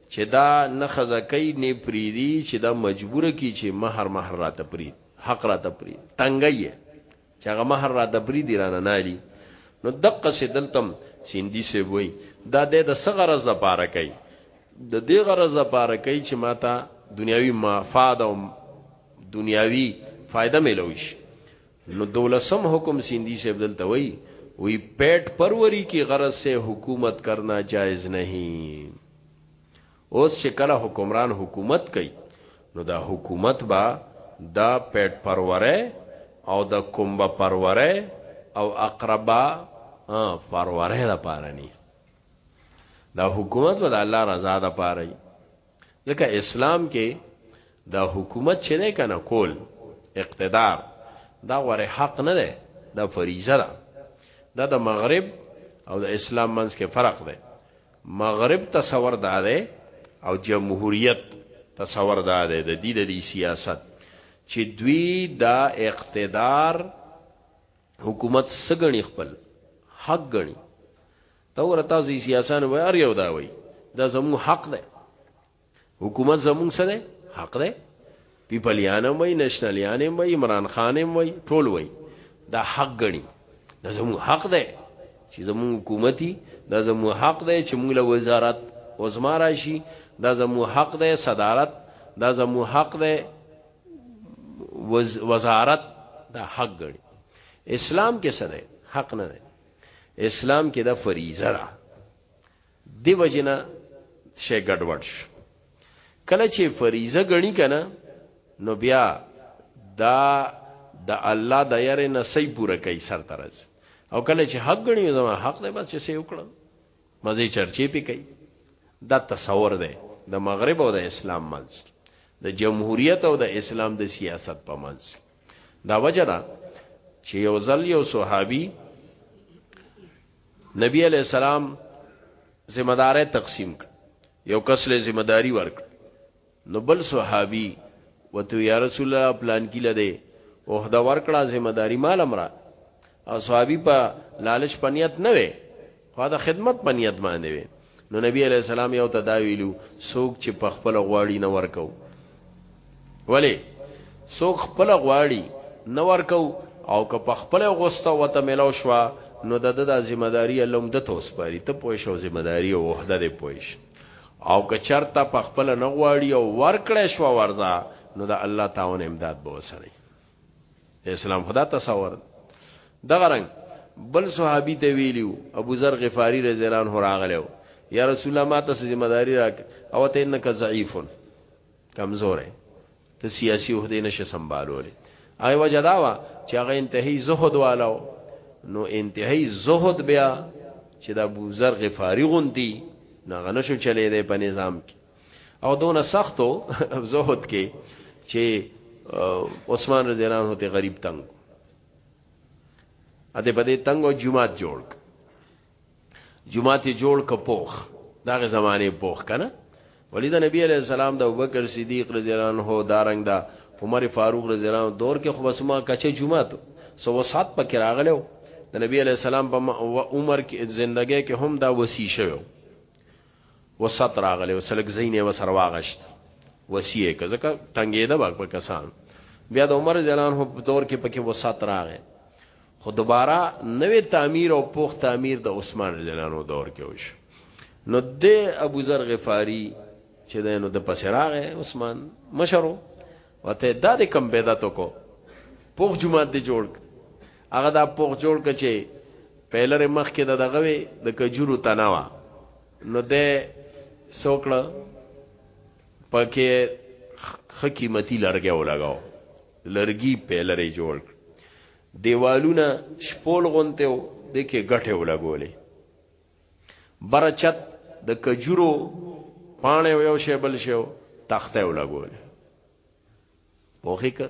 چې دا نه خزه کوي نه پریدي چې دا مجبور کی چې مہر مہر راته پرید حق را تپری تنگی چا غ مہر را تپری دی رانه نالی نو دقه سي دلتم سیندی سی وای دا د د سغرز د پاره کوي د دې غرض د پاره کوي چې ماته دنیاوی مفاد او دنیاوی فائدہ ملوي شي نو دولسم حکم سیندی سی دلته وای وی پیټ پروری کی غرض سے حکومت کرنا جائز نہیں اوس چې کله حکمران حکومت کوي نو دا حکومت به د پیټ پروره او د کومبه پروره او اقربا پروره د پاره نه دا حکومت به د الله رضا د پاره وي ځکه اسلام کې دا حکومت چې نه کنه کول اقتدار دا غره حق نه ده دا فریضه ده دا د مغرب او د اسلام منځ کې فرق ده مغرب تصور دا دی او جمهوریت تصور دا دی د دې د دې سیاست چې دوی دا اقتدار حکومت سګنی خپل حق غني دا ورته ځي سیاسان وای ار یو دا وای دا زمو حق دی حکومت زمونږ سره حق دی پیپلیان هم وای نشنلیان هم وای عمران خان هم وای ټول وای دا حق غني دا زموږ حق دی چې زموږ حکومتي دا زموږ حق دی چې موږ له وزارت عظما راشي دا زموږ حق دی صدارت دا زموږ حق دی وز وزارت دا حق غني اسلام کې څه دی حق نه دی اسلام کې دا فریضه ده دی وجنه شی ګډوډ شو کله چې فریضه غنی کنه نو بیا دا د الله د یاره نه صحیح پوره کوي سر ترز او کله چې حق غنی زما حق دی بس چې سې وکړم مزه چرچې پی کوي دا تصور دی د مغرب او د اسلام منځ د جمهوریت او د اسلام د سیاست په منځ دا وجه ده چې یو ځل یو صحابي نبی علیہ السلام ذمہ داري تقسیم کړ یو کس له ذمہ داری ورک نو بل صحابي وته یا رسول الله پلان کې لده او خدا ورکړه ذمہ داری مال امره او صحابي په لالچ پنیت نه وي خو دا خدمت پنیت باندې وي نو نبی علیه السلام یو ته دا ویلو څوک چې په خپل غواړي نه ورکو ولی څوک خپل غواړي نه ورکو او که په خپل غوسته وته ملو شو نو د د ذمہ داری الله هم د توس پاري ته پوه شو ذمہ داری او وحده دې پوه شي او که چرته په خپل نه غواړي او ورکړې شو وردا نو د الله تعالی امداد به وسره اسلام خدا تصور دغه رنګ بل صحابي ته ویلو ابو ذر غفاری رضی الله عنه راغلو یا رسول الله ما ته ذمہ داری راک او ته انک ضعیف کمزور ہے ته سیاسی عہده نشه سنبالولې هغه وجه دا وا چې هغه انتهایی زهد والو نو انتهایی زهد بیا چې د ابو ذر غفاری غونتی نه غنشو چلے دی په نظام کې او دونه سختو زهد کې چې عثمان رضی الله عنه ته غریب تنگ ا دې بده تنگ او جمعات جوړ جمعات جوړ کپوخ داغه زمانه پوخ کنه ولی دا نبی علیہ السلام دا ابوبکر صدیق رضی الله عنه دارنګ دا عمر فاروق رضی الله عنه دور کې خو بس ما کچه جمعه ته سو وسات پکې راغلو د نبی علیہ السلام په عمر کې ژوندګي کې هم دا وسی شوو وسعت راغلی وس لګ زینې وسر واغشت وسیه که ځکه ټنګېده به په کسان بیا د عمر زلان هو په دور کې پکې وسعت راغی خو دوباره نوې تعمیر او پوخ تعمیر د عثمان زلانو دور کې وش نو د ابو ذر غفاری چې د نو د پسراغه عثمان مشرو وته د کم بدعت کو پوخ جمعه دی جوړ هغه دا پوخ جوړ ک چې پیلر مخ کې د دغه وي د کجورو تنوا نو ده سوکړه پکې خ قیمتي لرګي ولګاو لرګي پیلرې جوړ دیوالونه شپول غونته و د کې غټه ولګولې برچت د کجورو پانه یو شی بل شو تخته ولګولې پوخی که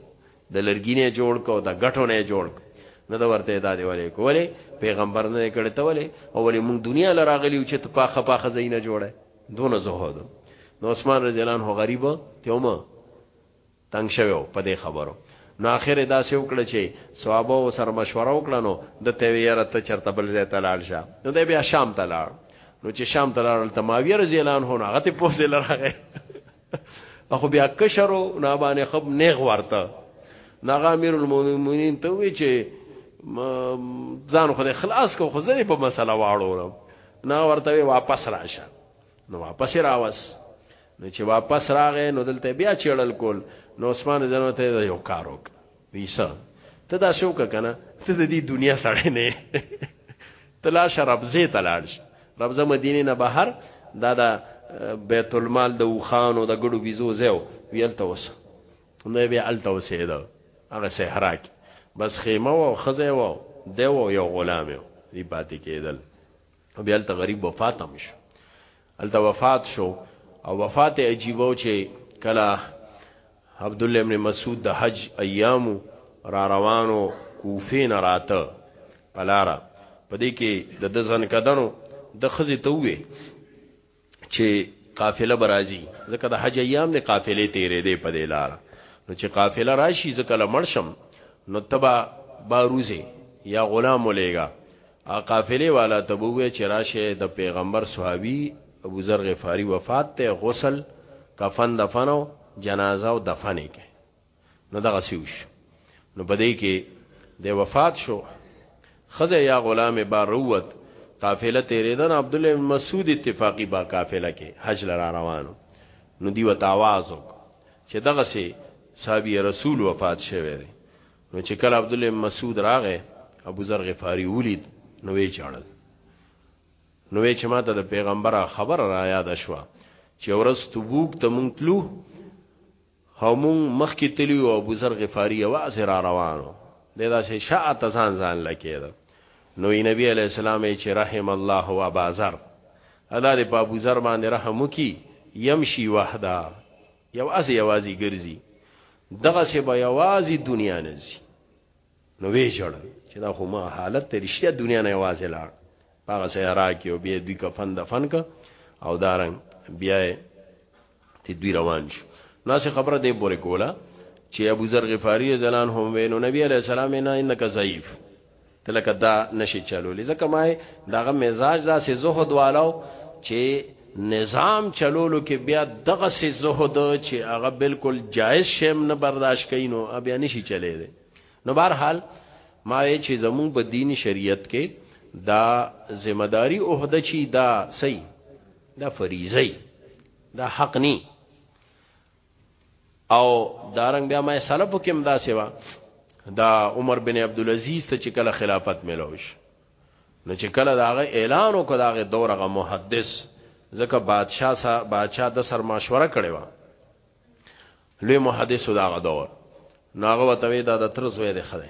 د لرګی نه جوړ کو د غټو نه جوړ کو نه دا ورته دا دی ولې کولې پیغمبر نه کړي ته ولې او ولې موږ دنیا لراغلی چې ته پاخه پاخه زینه جوړه دونه زهود نو عثمان رضی الله عنه غریب ته ومه تنگ شوو په دې خبرو نو اخر دا سه وکړه چې صحابه سره مشوره وکړه نو د ته یې راته چرته بل ځای ته لاړ شه نو د بیا شام ته لاړ نو چې شام ته لاړ ته ماویه رضی الله عنه هغه ته پوسه لراغه اخو بیا کشرو نه باندې خب نیغ ورته ناغه امیر المؤمنین ته وی چې ځان خو خلاص کو خو زری په مسله واړو نه ورته واپس راشه نو واپس راوس نو چې واپس راغې نو دلته بیا چړل کول نو عثمان زنه ته یو کار وکړ ویسا ته دا شو کنه ته د دې دنیا سره نه تلاش ربزه تلاش ربزه مدینه نه بهر دا دا بیت المال د وخانو د ګړو بيزو زو ویل ته وسه نه به ال ته وسه دا هغه صحرا کې بس خیمه او خزه او دیو یو غلام دی پاتې کېدل بیا ته غریب وفات هم شو هلته وفات شو او وفات عجیبه و چې کله عبدالله ابن مسعود د حج ایامو را روانو کوفې نه راته په لاره په دې کې د د ځنکدنو د ښځې ته ووې چې قافله به راځي ځکه د حج ایام د قافلې تیرې دی په دې لاره نو چې قافله راشي ځکه له مړ شم نو تبا باروزه یا غلام ولېږه ا قافلې والا ته به وې چې راشه د پیغمبر صحابي ابو ذر غفاری وفات ته غسل کفن دفنو جنازه او دفن کې نو دغه سیوش نو پدې کې د وفات شو خزه یا غلام باروت قافله تیرېدن عبد الله بن مسعود اتفاقی با قافله کې حج لرا روانو نو دی وتاوازو چې دغه سي صحابي رسول وفات شوه دی نو چې کله عبد الله مسعود راغې ابو ذر غفاری ولید نو یې چاړل نو یې چې ماته د پیغمبره خبر را یاد شوه چې ورځ تبوک ته مونږ تلو او مونږ مخکې تلو او ابو ذر غفاری आवाज را روانو د داسې شاعت ځان ځان لکېده نو نبی علی السلام چې رحم الله و ابو ذر الله دې په ابو ذر باندې رحم وکي يمشي وحده یو اسې یوازې ګرځي دغه سه به یوازې دنیا نه زی نو وی جوړ چې دا خو ما حالت ته رښتیا دنیا نه یوازې لاړ هغه سه راکی او بیا دوی کفن دفن ک او دارنګ بیا ته دوی روان شو نو سه خبره دې بوره کوله چې ابو ذر غفاری زلان هم وینو نبی علی السلام نه انک ضعیف ته لکه دا نشي چلولې ځکه ما دغه مزاج دا سه زهد والو چې نظام چلولو کې بیا دغه سه زهد چې هغه بالکل جایز شیم نه برداشت کینو بیا نشي چلے دي نو بهر حال ما چې زمون په دین شریعت کې دا ذمہ داری عہده چی دا سي دا فریضه دا حق ني او دارنګ بیا ما سلف کې هم دا سیوا دا عمر بن عبد العزيز ته چې کله خلافت ملوش نو چې کله داغه اعلان وکړ داغه دورغه محدث ځکه بادشاہ سا بادشاہ د سر مشوره کړې و لوی محدث داغه دور ناغه وتوی دا د تر زوی دی خده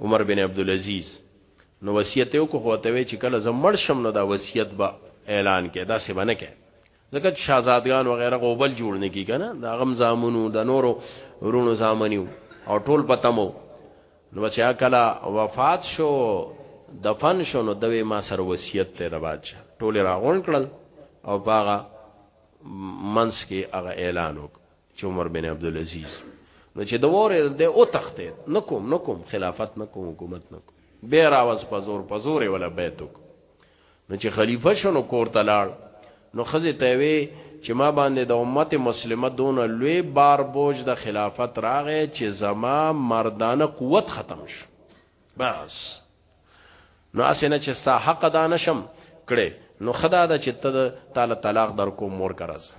عمر بن عبد العزيز نو وصیت یو کو هوته وی چې کله زمړ شم نو دا وصیت به اعلان کې دا څه باندې کې ځکه چې شاهزادګان وغیره غوبل جوړ نه کی کنه دا غم زامنو د نورو ورونو زامنیو او ټول پتمو نو چې اکلا وفات شو دفن شو نو دوی ما سره وصیت ته د بادشاہ ټول راغون کړل او باغه منس کې هغه اعلان وک چې عمر بن عبد العزيز نو چې د وره د او تخته نکوم نکوم خلافت نکوم حکومت نکوم به راوس پزور پزور ولا بیتک نو چې خلیفه شو نو کور ته لاړ نو خزه ته وی چې ما باندې د امت مسلمه دون لوی بار بوج د خلافت راغې چې زما مردانه قوت ختم شو بس نو اسنه چې ستا حق ادا نشم کړي نو خدا دا چې ته تعالی طلاق در کو مور کرز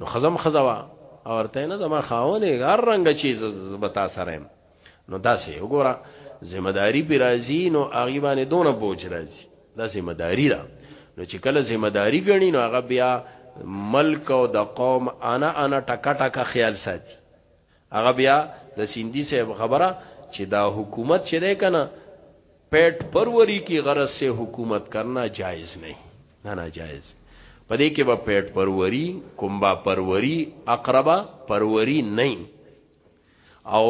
نو خزم خزوا او ورته نه زما خاونه هر رنگ چی زبتا سره نو داسې وګوره ذمہ داری پی راځي نو هغه باندې دونه بوج راځي دا ذمہ داری ده نو چې کله ذمہ داری غني نو هغه بیا ملک او د قوم انا انا ټکا ټکا خیال ساتي هغه بیا د سیندی صاحب خبره چې دا حکومت چې ده کنه پیټ پروری کی غرض سے حکومت کرنا جائز نه نه نه جائز پدې کې به پیټ پروری کومبا پروری اقربا پروری نه او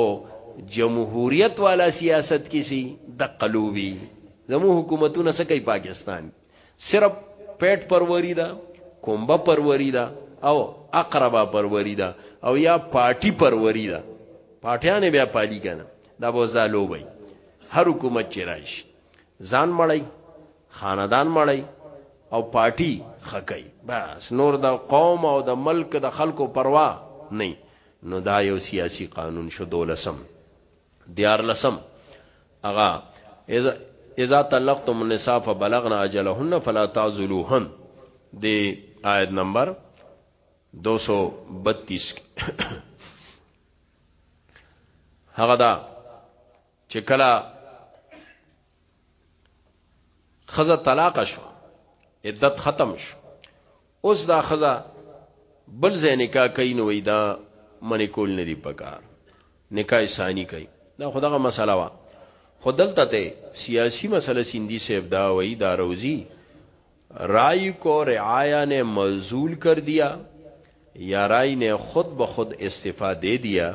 جمهوریت والا سیاست کې سي د قلوبي زمو حکومتونه سکه پاکستان صرف پیټ پروری ده کومبه پروری ده او اقربا پروری ده او یا پارټي پروری ده پارټیانه بیا پالی کنه دا به زالو وي هر حکومت چې راشي ځان مړی خاندان مړی او پارټي خکای بس نور د قوم او د ملک د خلکو پروا نه نو دا یو سیاسی قانون شو دولسم دیار لسم هغه اذا اذا طلقتم النساء فبلغن اجلهن فلا تعذلوهن دی آیت نمبر 232 هغه دا چې کله خزه طلاق شو عدت ختم شو اوس دا خزا بل ځای نکاح کوي نو دا منې کول نه دی پکار نکاح ثانی کوي دا خدغه مسله وا خودلته ته سیاسی مسله سیندی صاحب دا وای دا روزی رای کو رعایا نے مزول کر دیا یا رای نے خود بخود استفاده دیا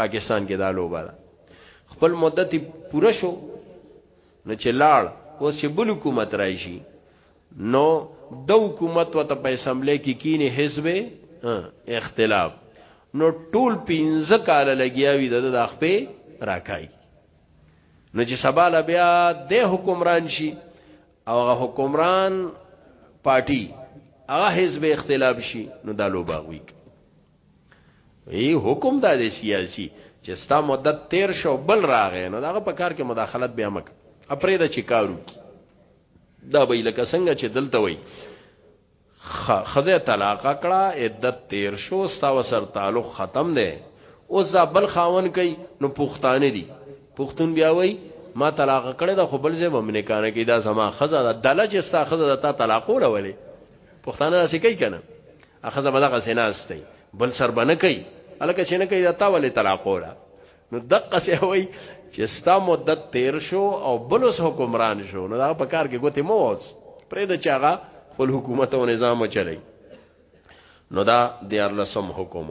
پاکستان کې دا لوبه ده خپل مدت پوره شو نو چې لاړ اوس چې بل حکومت راشي نو د حکومت وته په اسمبلی کې کینی حزب اختلاف نو ټول 15 کال لګیاوی د د خپې راکای نو چې سباله بیا د حکمران شي او هغه حکمران پارٹی هغه حزب اختلاف شي نو دا لوبه وی ای حکم دا دی سیاسی چې ستا مدت تیر شو بل راغې نو داغه په کار کې مداخلت بیا مک اپرې د چیکارو کی دا به لکه څنګه چې دلته وای خزه طلاق کړه عدت تیر شو ستا وسر تعلق ختم دی اوس دا بل خاون کوي نو پښتانه دي پښتون بیا وای ما طلاق کړه د خپل ځای باندې کانه کې دا زما خزه د دلج ستا خزه د تا طلاق ولولې پښتانه داسې کوي کنه اخزه بدغه سيناستي بل سر باندې کوي الکه شنه کوي دا تا ولې طلاق وره نو دقه سي وای چې ستا مدت تیر شو او بلوس حکمران شو نو دا په کار کې ګوتې مو اوس پرې د چاغه خپل حکومت او نظام چلی نو دا دیار لسم حکم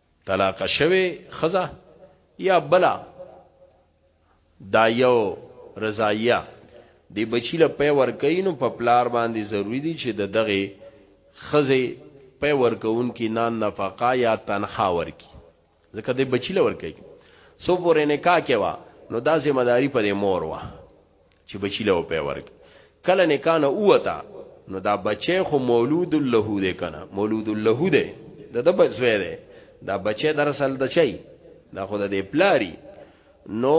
طلاق شوی خزه یا بلا دا یو رضایه دی بچی له پی ورکې نو په پلار باندې ضروری دی چې د دغه خزه پی ورکون کې نه نفقه یا تنخوا ورکی ځکه دی بچی له ورکې سو پورې نکاح کې وا نو دا ذمہ داری په مور وا چې بچي له وپه ورکړي. کله نکاح نه ووته نو دا بچی خو مولود له دی کنه مولود له دی د د بچوی دی دا بچی در اصل د چي دا خو د پلاری نو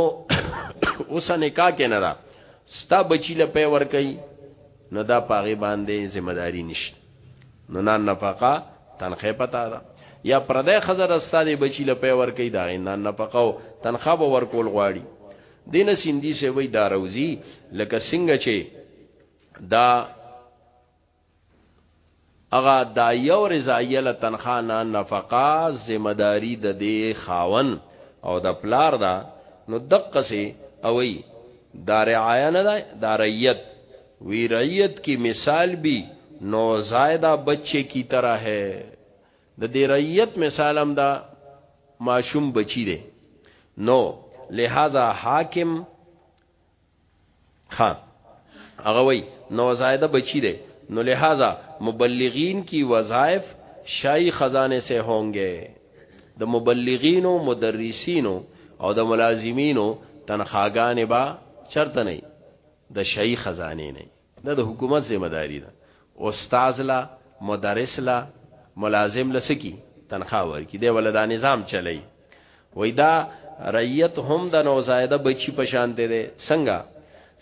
اوس نکاح کې نه دا ستا بچی له پی ور کوي نو دا پاغي باندې ذمہ داری نشته نو نه نفقه تنخه پتا ده یا پردې خزر استاد بچی له پی ور کوي دا نه نفقه تنخه ور کول غواړي دینه سیندی سے وای دا روزی لکه څنګه چې دا اغا دا یو رضایه له تنخوا نه نفقه ذمہ داری د دې خاون او د پلار دا نو دقه سي اوي دا رعایا نه ده دا ریت وی ریت کی مثال بی نو زائدہ بچے کی طرح ہے د دې رعیت مثال هم دا ماشوم بچی دی نو لہذا حاکم ها هغه وای نو زائده بچی دی نو لہذا مبلغین کی وظائف شای خزانه سے هونګه د مبلغینو مدرسینو او د ملازمینو تنخواګانې با چرته نه د شای خزانه نه دا د حکومت ذمه داری ده استاذ له مدرس له ملازم له سکی تنخواه ورکی دی ول دا نظام چلی وای دا رعیت هم د نوزایده بچی په شان دی څنګه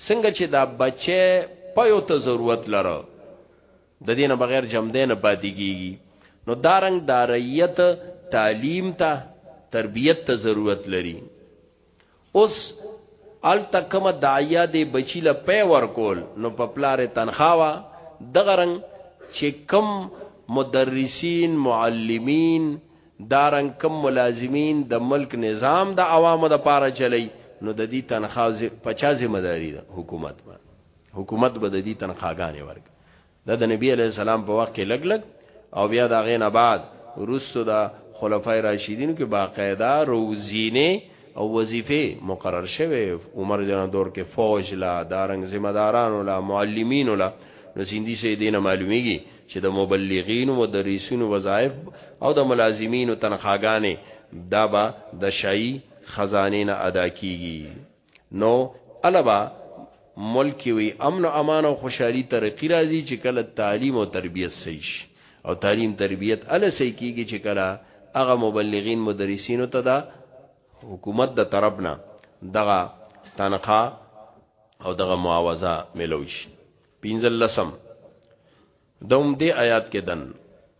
څنګه چې دا بچی پيو ته ضرورت لره د دین بغیر جمع دین پاتې کیږي نو دارنګ داریت تعلیم ته تربیت ته ضرورت لري اوس ال تکمه داعیه دی بچی له پی ورکول نو په پلار تنخوا دغه رنگ چې کم مدرسین معلمین دارن کم ملازمین د دا ملک نظام د دا عوامو د پاره چلی نو د دې تنخواه پچا ذمہ داری ده دا حکومت باندې حکومت به د دې تنخواګانې ورک دا د نبی علی السلام په وخت کې لګ لګ او بیا دا غې نه بعد روسو دا خلفای راشدین کې باقاعده روزینه او وظیفه مقرر شوه عمر جن دور کې فوج لا دارنګ ذمہ داران ولا معلمین ولا نو سیندی سه دینه معلومیږي چې د مبلغین او مدرسین وظایف او د ملازمین تنخواګانې دا به د شای خزانه نه ادا کیږي نو البا ملک کې وي امن او امان او خوشحالي ترقی راځي چې کله تعلیم او تربیت صحیح شي او تعلیم تربیت ال صحیح کیږي چې کله هغه مبلغین مدرسین ته دا حکومت د طرفنا دغه تنخوا او دغه معاوضه ملوي شي پنځل لسم دوم دې آیات کې دن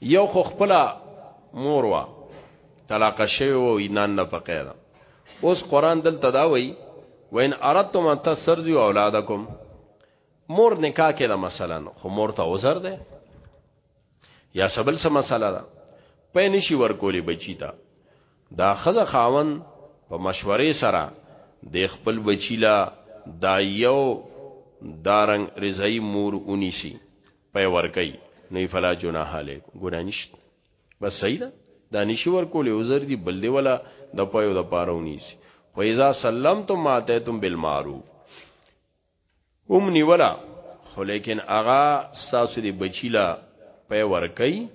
یو خو خپل مور وا طلاق شوی و اینان نه پقه ده اوس قران دلته دا وای وین اردتم ان تسرزو اولادکم مور نکاح کې دا مثلا خو مور ته عذر ده یا سبل سم مسله ده پې نشي ورکولې بچی ته دا خزه خاون په مشورې سره د خپل بچی لا دا یو دارنګ رضای مور اونیسی پي ورکي نو فلا جناح علیکم ګنا نشته بس صحیح ده دا نشي ورکول یو زر دی بل دی ولا د پيو د پاره ونیسی خو اذا سلمتم ما اتیتم بالمعروف هم نیولا خو لیکن اغا ستاسو دی بچی لا پی ورکی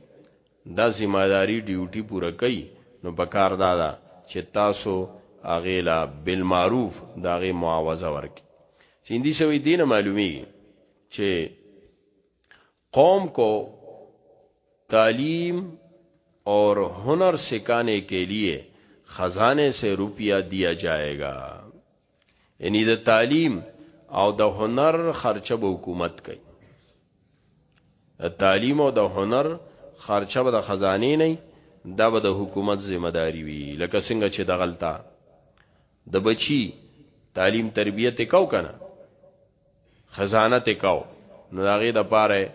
دا ذمہ داری ډیوټي پوره کئ نو پکار دا ده چې تاسو اغه لا بالمعروف دا غي معاوضه ورکي سیندي سوي دینه معلومي چې قوم کو تعلیم اور هنر سکھانے کے لیے خزانے سے روپیہ دیا جائے گا یعنی د تعلیم او د هنر خرچه به حکومت کوي تعلیم او د هنر خرچه به د خزانه نه دا به د حکومت ذمہ داری وي لکه څنګه چې دغلطه د بچی تعلیم تربیت کو کنه خزانت یې کاوه نو د هغې دپاره یې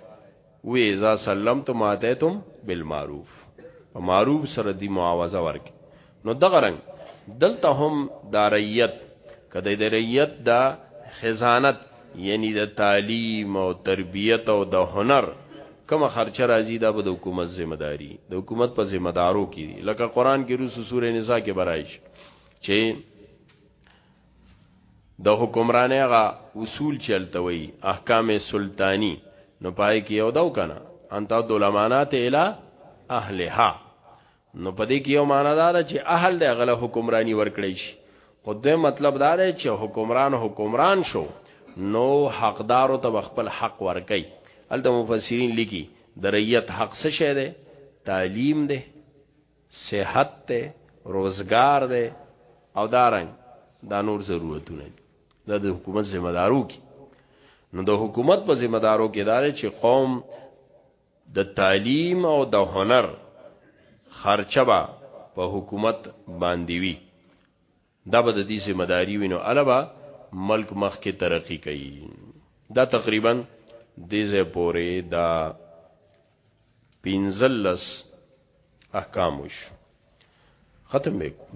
ووی اذا سلمتم ما اتیتم بالمعروف په معروف سره دی معاوضه ورکړي نو دغه رنګ دلته هم دا ریت که د ریت دا خزانت یعنی د تعلیم او تربیت او د هنر کوم خرچه راځي دا به د حکومت ذمہ داری د حکومت په ذمہ دارو کې لکه قران کې روس سورې نساء کې برایش چې د حکمرانه غا اصول چلتوي احکام سلطانی نو پای کې یو داو کنه انت د علمانات اله اهلها نو پدې کې یو معنی دا ده چې اهل د غله حکمرانی ورکړي شي خو د مطلب دا دی چې حکمران حکمران شو نو حقدارو ته خپل حق ورکي الته مفسرین لیکي د ریت حق څه شه ده تعلیم ده صحت ته روزګار دی او دارنګ دا نور ضرورتونه دي دا د حکومت ذمہ دارو کې نو د حکومت په ذمہ دارو کې دا چې قوم د تعلیم او د هنر خرچبه په حکومت باندې وي دا به د دوی ذمه داري وي نو اله به ملک مخکې ترقي کوي دا تقریبا دې ځای پورې دا پنځلس احکام وشو ختم به کو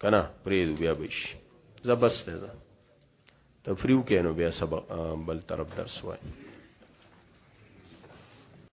کنه پرې بیا بش زبست ده تفریو کینو بیا سبق بل طرف درس وای